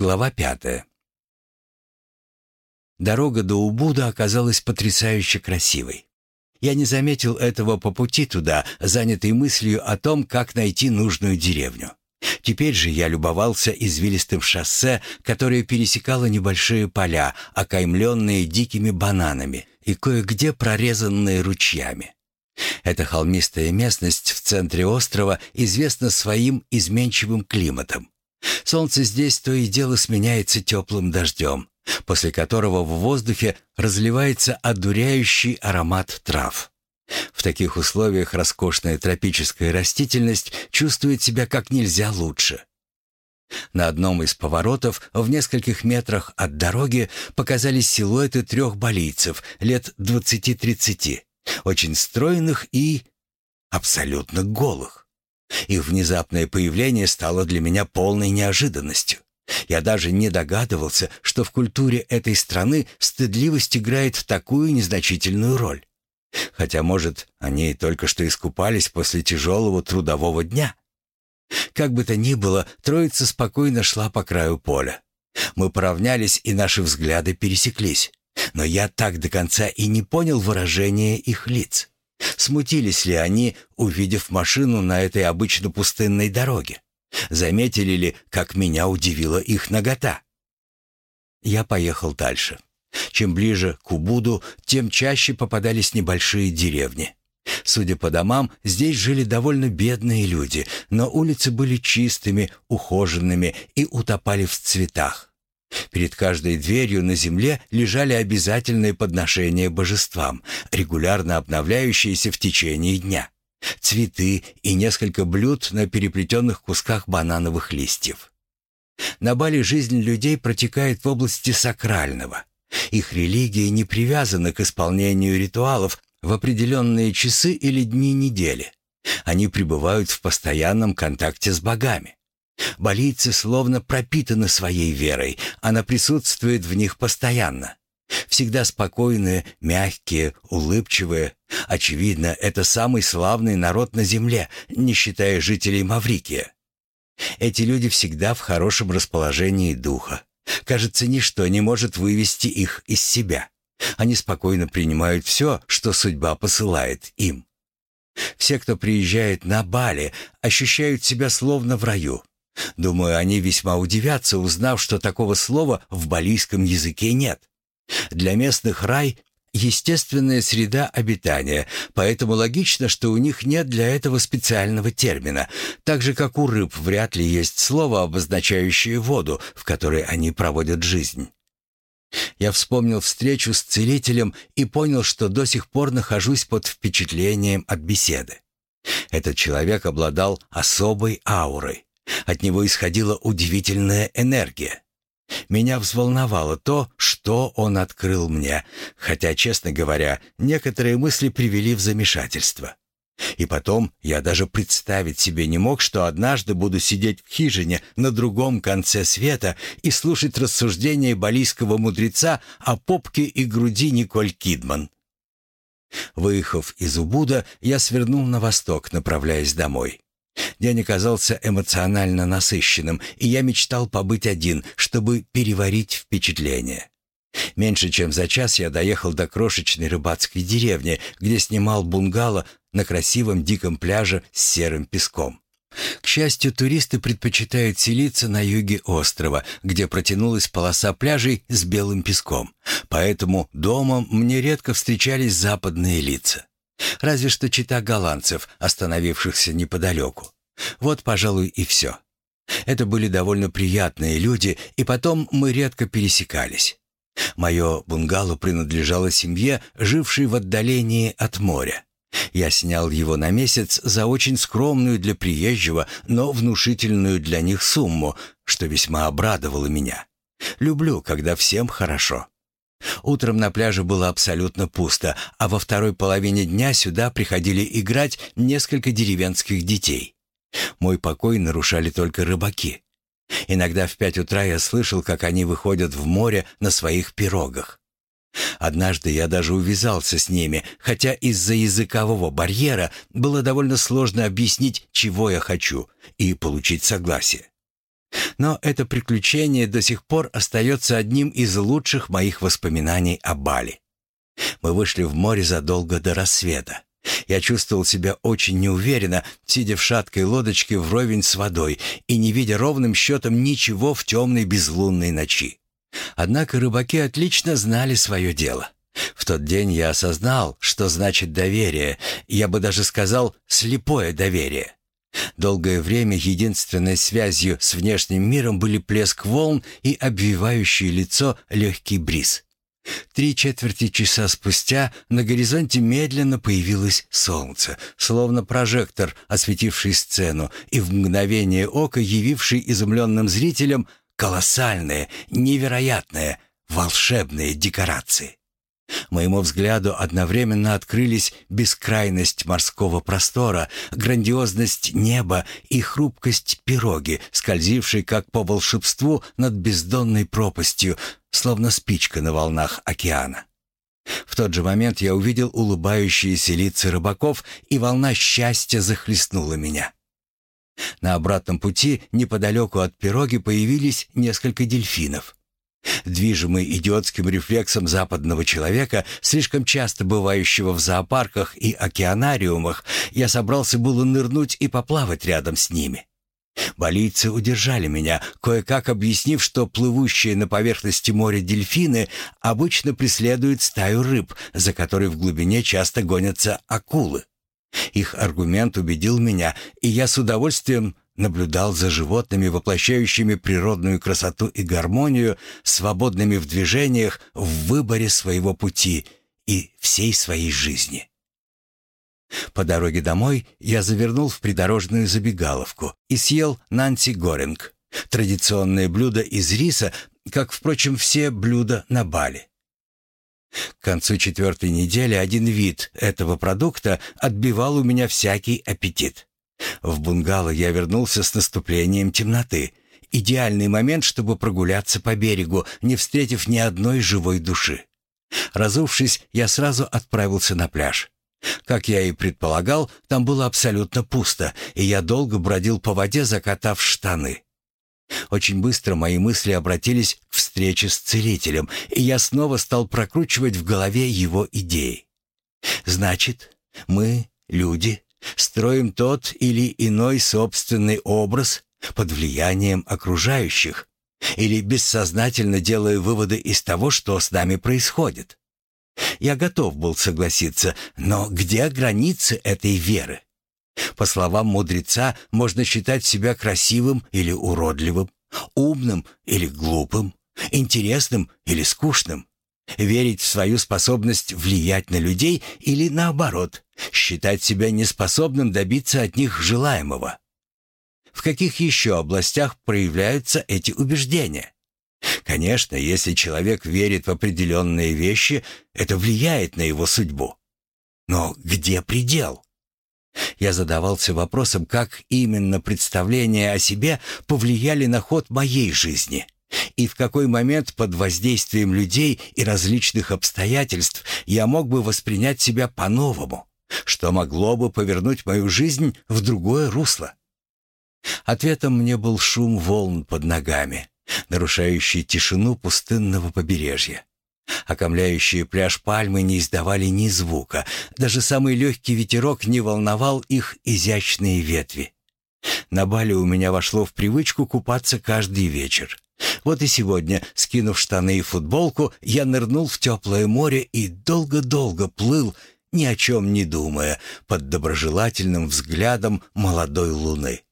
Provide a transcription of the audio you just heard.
Глава пятая. Дорога до Убуда оказалась потрясающе красивой. Я не заметил этого по пути туда, занятый мыслью о том, как найти нужную деревню. Теперь же я любовался извилистым шоссе, которое пересекало небольшие поля, окаймленные дикими бананами и кое-где прорезанные ручьями. Эта холмистая местность в центре острова известна своим изменчивым климатом. Солнце здесь то и дело сменяется теплым дождем, после которого в воздухе разливается одуряющий аромат трав. В таких условиях роскошная тропическая растительность чувствует себя как нельзя лучше. На одном из поворотов в нескольких метрах от дороги показались силуэты трех болийцев лет 20-30, очень стройных и абсолютно голых. Их внезапное появление стало для меня полной неожиданностью. Я даже не догадывался, что в культуре этой страны стыдливость играет такую незначительную роль. Хотя, может, они только что искупались после тяжелого трудового дня. Как бы то ни было, троица спокойно шла по краю поля. Мы поравнялись, и наши взгляды пересеклись. Но я так до конца и не понял выражения их лиц. Смутились ли они, увидев машину на этой обычно пустынной дороге? Заметили ли, как меня удивила их нагота? Я поехал дальше. Чем ближе к Убуду, тем чаще попадались небольшие деревни. Судя по домам, здесь жили довольно бедные люди, но улицы были чистыми, ухоженными и утопали в цветах. Перед каждой дверью на земле лежали обязательные подношения божествам, регулярно обновляющиеся в течение дня. Цветы и несколько блюд на переплетенных кусках банановых листьев. На Бали жизнь людей протекает в области сакрального. Их религия не привязана к исполнению ритуалов в определенные часы или дни недели. Они пребывают в постоянном контакте с богами. Балийцы словно пропитаны своей верой, она присутствует в них постоянно. Всегда спокойные, мягкие, улыбчивые. Очевидно, это самый славный народ на земле, не считая жителей Маврикия. Эти люди всегда в хорошем расположении духа. Кажется, ничто не может вывести их из себя. Они спокойно принимают все, что судьба посылает им. Все, кто приезжает на Бали, ощущают себя словно в раю. Думаю, они весьма удивятся, узнав, что такого слова в балийском языке нет. Для местных рай — естественная среда обитания, поэтому логично, что у них нет для этого специального термина, так же, как у рыб вряд ли есть слово, обозначающее воду, в которой они проводят жизнь. Я вспомнил встречу с целителем и понял, что до сих пор нахожусь под впечатлением от беседы. Этот человек обладал особой аурой. От него исходила удивительная энергия. Меня взволновало то, что он открыл мне, хотя, честно говоря, некоторые мысли привели в замешательство. И потом я даже представить себе не мог, что однажды буду сидеть в хижине на другом конце света и слушать рассуждения балийского мудреца о попке и груди Николь Кидман. Выехав из Убуда, я свернул на восток, направляясь домой. День оказался эмоционально насыщенным, и я мечтал побыть один, чтобы переварить впечатление. Меньше чем за час я доехал до крошечной рыбацкой деревни, где снимал бунгало на красивом диком пляже с серым песком. К счастью, туристы предпочитают селиться на юге острова, где протянулась полоса пляжей с белым песком. Поэтому дома мне редко встречались западные лица. Разве что чита голландцев, остановившихся неподалеку. Вот, пожалуй, и все. Это были довольно приятные люди, и потом мы редко пересекались. Мое бунгало принадлежало семье, жившей в отдалении от моря. Я снял его на месяц за очень скромную для приезжего, но внушительную для них сумму, что весьма обрадовало меня. Люблю, когда всем хорошо. Утром на пляже было абсолютно пусто, а во второй половине дня сюда приходили играть несколько деревенских детей. Мой покой нарушали только рыбаки. Иногда в пять утра я слышал, как они выходят в море на своих пирогах. Однажды я даже увязался с ними, хотя из-за языкового барьера было довольно сложно объяснить, чего я хочу, и получить согласие. Но это приключение до сих пор остается одним из лучших моих воспоминаний о Бали. Мы вышли в море задолго до рассвета. Я чувствовал себя очень неуверенно, сидя в шаткой лодочке вровень с водой и не видя ровным счетом ничего в темной безлунной ночи. Однако рыбаки отлично знали свое дело. В тот день я осознал, что значит доверие, я бы даже сказал слепое доверие. Долгое время единственной связью с внешним миром были плеск волн и обвивающий лицо легкий бриз. Три четверти часа спустя на горизонте медленно появилось солнце, словно прожектор, осветивший сцену и в мгновение ока явивший изумленным зрителям колоссальные, невероятные, волшебные декорации. Моему взгляду одновременно открылись бескрайность морского простора, грандиозность неба и хрупкость пироги, скользившей как по волшебству над бездонной пропастью, словно спичка на волнах океана. В тот же момент я увидел улыбающиеся лица рыбаков, и волна счастья захлестнула меня. На обратном пути неподалеку от пироги появились несколько дельфинов. Движимый идиотским рефлексом западного человека, слишком часто бывающего в зоопарках и океанариумах, я собрался было нырнуть и поплавать рядом с ними. Балийцы удержали меня, кое-как объяснив, что плывущие на поверхности моря дельфины обычно преследуют стаю рыб, за которой в глубине часто гонятся акулы. Их аргумент убедил меня, и я с удовольствием наблюдал за животными, воплощающими природную красоту и гармонию, свободными в движениях, в выборе своего пути и всей своей жизни. По дороге домой я завернул в придорожную забегаловку и съел Нанси Горинг, традиционное блюдо из риса, как, впрочем, все блюда на Бали. К концу четвертой недели один вид этого продукта отбивал у меня всякий аппетит. В бунгало я вернулся с наступлением темноты. Идеальный момент, чтобы прогуляться по берегу, не встретив ни одной живой души. Разувшись, я сразу отправился на пляж. Как я и предполагал, там было абсолютно пусто, и я долго бродил по воде, закатав штаны. Очень быстро мои мысли обратились к встрече с целителем, и я снова стал прокручивать в голове его идеи. Значит, мы, люди, строим тот или иной собственный образ под влиянием окружающих или бессознательно делая выводы из того, что с нами происходит. Я готов был согласиться, но где границы этой веры? По словам мудреца, можно считать себя красивым или уродливым, умным или глупым, интересным или скучным, верить в свою способность влиять на людей или наоборот, считать себя неспособным добиться от них желаемого. В каких еще областях проявляются эти убеждения? Конечно, если человек верит в определенные вещи, это влияет на его судьбу. Но где предел? Я задавался вопросом, как именно представления о себе повлияли на ход моей жизни – и в какой момент под воздействием людей и различных обстоятельств я мог бы воспринять себя по-новому, что могло бы повернуть мою жизнь в другое русло. Ответом мне был шум волн под ногами, нарушающий тишину пустынного побережья. Окомляющие пляж пальмы не издавали ни звука, даже самый легкий ветерок не волновал их изящные ветви. На Бали у меня вошло в привычку купаться каждый вечер. Вот и сегодня, скинув штаны и футболку, я нырнул в теплое море и долго-долго плыл, ни о чем не думая, под доброжелательным взглядом молодой луны.